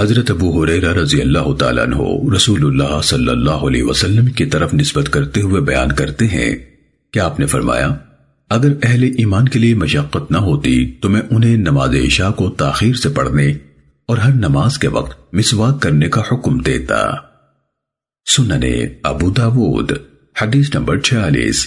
حضرت ابو حریرہ رضی اللہ تعالیٰ عنہ رسول اللہ صلی اللہ علیہ وسلم کی طرف نسبت کرتے ہوئے بیان کرتے ہیں کہ آپ نے فرمایا، اگر اہل ایمان کے لیے مشقت نہ ہوتی تو میں انہیں نماز عشاء کو تاخیر سے پڑھنے اور ہر نماز کے وقت مسواک کرنے کا حکم دیتا۔ سننے ابو داود، حدیث نمبر 46